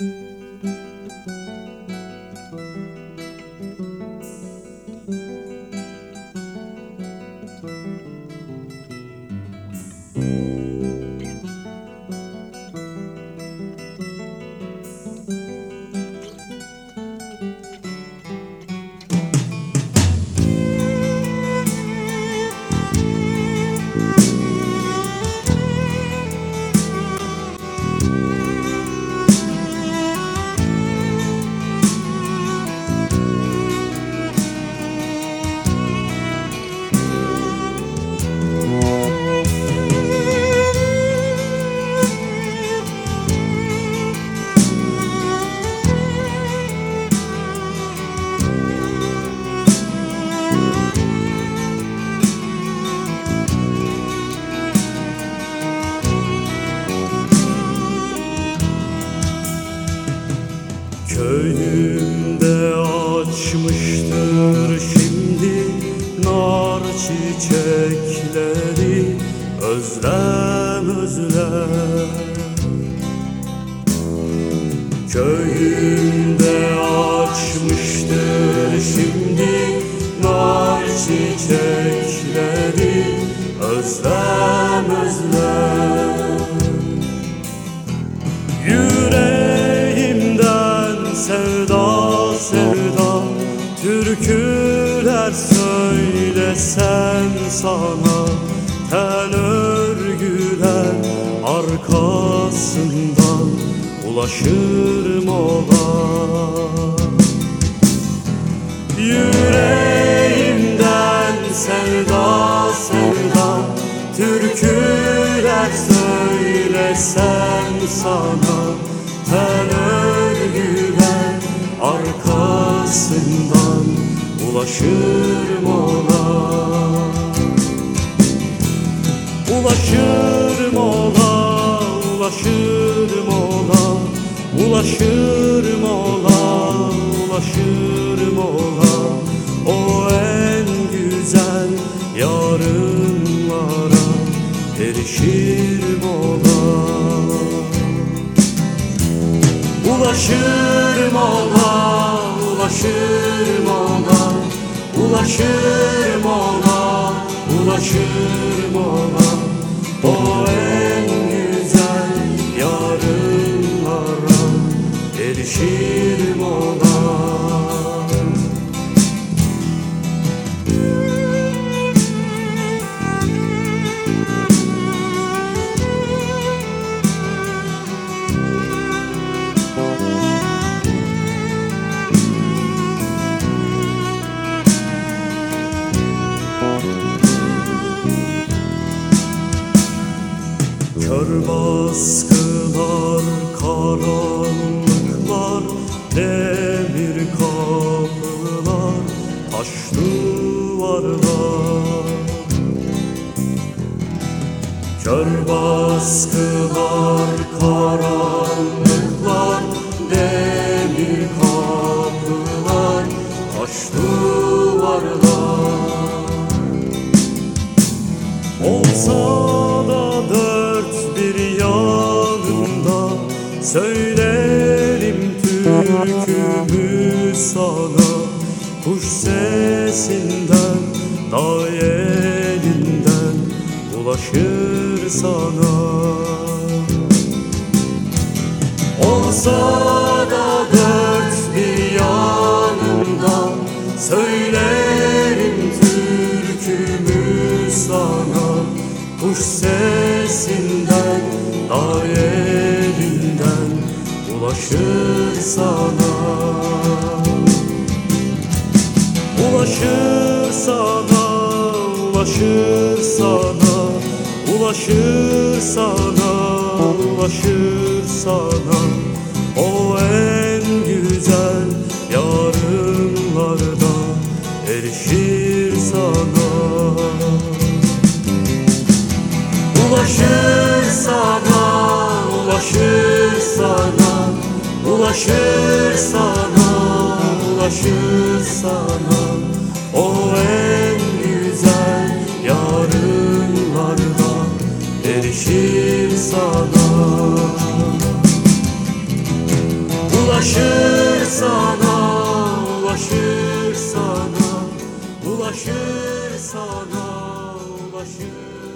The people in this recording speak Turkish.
Música Köyümde açmıştır şimdi nar çiçekleri. Özlem özlem. Köyümde açmıştır şimdi nar çiçekleri. Özlem özlem. Yüreğimden sevda sevda Türküler söylesem sana. Ten örgüler arkasından Ulaşır mola Yüreğimden sevda sevda Türküler söylesem sana. Örgüler arkasından Ulaşır mola Ulaşır mola, ulaşır mola Ulaşır mola, ulaşır mola O en güzel yarınlara erişir mola Ulaşır mola, ulaşır mola Ulaşır mola, ulaşır mola O en güzel yarınlara erişir mola Kör baskılar, karanlıklar, demir kapılar, taş duvarlar. Kör baskılar, karanlıklar, demir kapılar, taş duvarlar. Olsa Söylerim türkümü sana. Kuş sesinden, dağ elinden Ulaşır sana. Olsa da dört bir yanında Söylerim türkümü sana. Kuş sesinden, dağ elinden Ulaşır sana. Ulaşır sana, ulaşır sana. Ulaşır sana, ulaşır sana. O en güzel yarınlarda erişir sana. Ulaşır sana, ulaşır Ulaşır sana, ulaşır sana. O en güzel yarınlarda erişir sana. Ulaşır sana, ulaşır sana, ulaşır sana, ulaşır